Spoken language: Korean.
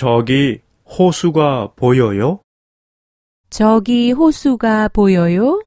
저기 호수가 보여요? 저기 호수가 보여요?